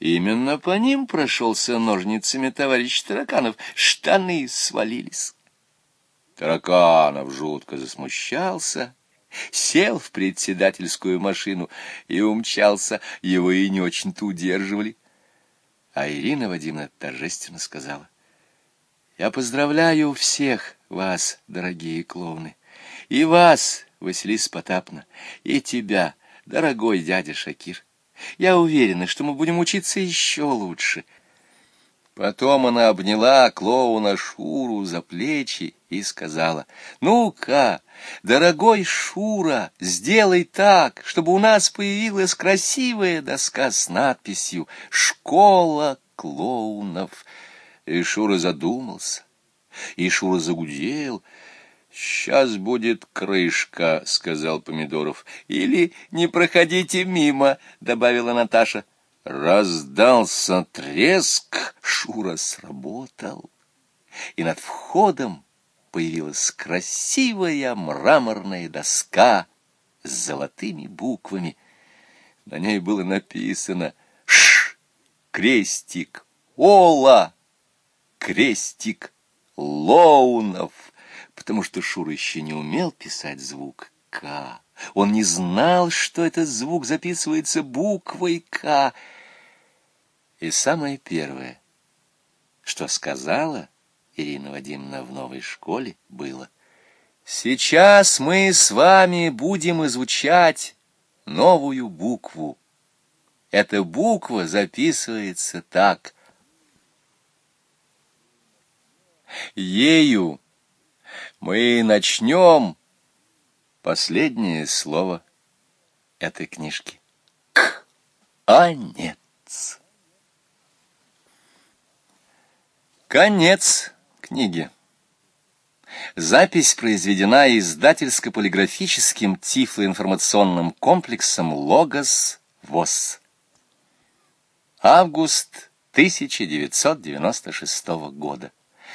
Именно по ним прошелся ножницами товарищ Тараканов. Штаны свалились. Тараканов жутко засмущался, сел в председательскую машину и умчался. Его и не очень-то удерживали. А Ирина Вадимовна торжественно сказала. «Я поздравляю всех вас, дорогие клоуны, и вас, Василиса Потапна, и тебя, дорогой дядя Шакир. Я уверена, что мы будем учиться еще лучше. Потом она обняла клоуна Шуру за плечи и сказала, «Ну-ка, дорогой Шура, сделай так, чтобы у нас появилась красивая доска с надписью «Школа клоунов». И Шура задумался, и Шура загудел, «Сейчас будет крышка», — сказал Помидоров. «Или не проходите мимо», — добавила Наташа. Раздался треск, Шура сработал, и над входом появилась красивая мраморная доска с золотыми буквами. На ней было написано «Ш», крестик, «Ола», крестик, «Лоунов» потому что Шура еще не умел писать звук «К». Он не знал, что этот звук записывается буквой «К». И самое первое, что сказала Ирина Вадимовна в новой школе, было «Сейчас мы с вами будем изучать новую букву. Эта буква записывается так. Ею мы начнем последнее слово этой книжки. К. Конец. Конец книги. Запись произведена издательско-полиграфическим тифлоинформационным комплексом «Логос ВОЗ». Август 1996 года.